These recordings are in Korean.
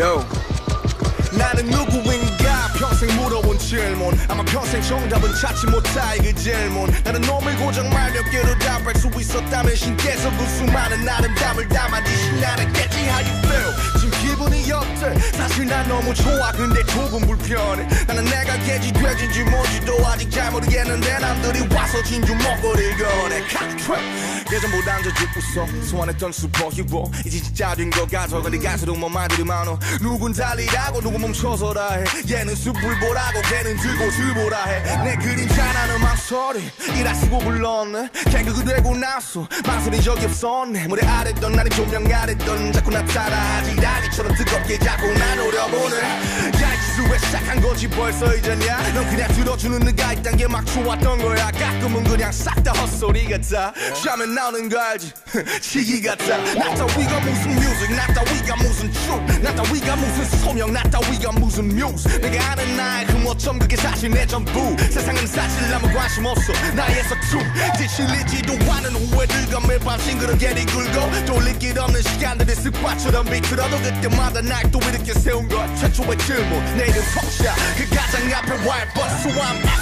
Yo. 나는 누구인가? 평생 물어본 질문. 아마 평생 정답은 찾지 못할 그 질문. 나는 놈을 고정 말몇 개로 답할 수 있었다면 신께서 그 수많은 아름다움을 담아 주신 나는겠지. How you feel 어때 사실 난 너무 좋아. 근데 조금 불편해. 나는 내가 개지 돼지인지 뭔지도 아직 잘 모르겠는데 남들이 와서 진주 먹거리를 꺼내 칵트랩 예전보다 앉아지 웃어. 소원했던 슈퍼히로. 이제 진짜 된것 같아 근데 갈수록 뭔 말들이 많어. 누군 달리라고 누군 멈춰서라 해. 얘는 숲을 보라고 걔는 들꽃을 보라 해 내 그림자 나는 망설임이라 쓰고 불렀네. 걘 그게 되고 나서 망설인 적이 없었네. 무대 아래든 아님 조명 아래든 자꾸 나타나 아지랑이처럼 뜨겁게 자꾸 날 노려보네 Yo 이짓을 왜 시작한 건지 벌써 잊었냐? 넌 그냥 들어주는 누가 있단 게 막 좋았던 거야. 가끔은 그냥 싹 다 헛소리 같아. 취하면 나오는 거 알지? 치기 같아. 나 따위가 무슨 music 나 따위가 무슨 춤나 따위가 무슨 소명 나 따위가 무슨 뮤즈 내가 아는 나의 흠 어쩜 그게 사실 내 전부. 세상은 아무 관심 없어. 나의 서춤 지실리지도 않은 후회들과 매일 밤 싱그럽게 뒤굴고 돌릴 길 없는 시간들이 습관처럼 비틀어도 그때마다 날 또 이렇게 세운 것. 최초의 질문 내 이름 성샤 그 가장 앞에 I'm asking once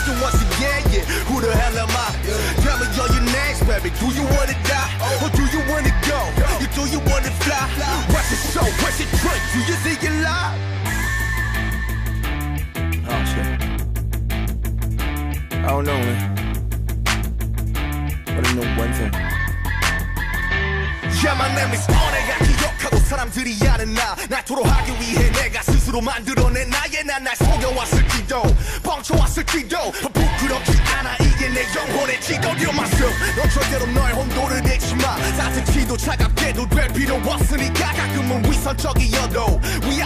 don't know but I know one thing Yeah, my name is on 내가 기억하고 사람들이 아는 나. 나토록 하기 위해 내가 스스로 만들어낸 나의 난날 속여왔을지도. 뻥쳐왔을지도. 부끄럽지 않아. 이게 내 영혼의 You're myself 넌 절대로 너의 혼돈을 내지 마. 따뜻히도 차갑게도 될 필요 없으니까 가끔은 위선적이어도. 위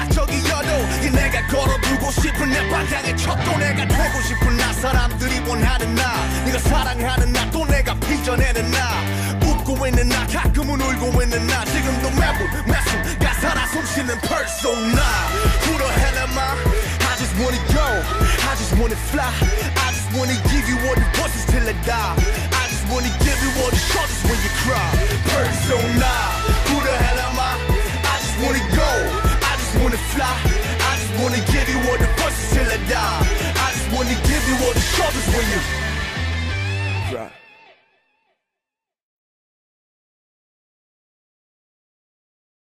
사람들이 원하는 나 네가 사랑하는 나 또 내가 빚어내는 나 웃고 있는 나 가끔은 울고 있는 나 지금도 매분 매순 가사라 숨쉬는 persona Who the hell am I? I just wanna go I just wanna fly I just wanna give you all the voices till I die I just wanna give you all the shoulders when you cry Persona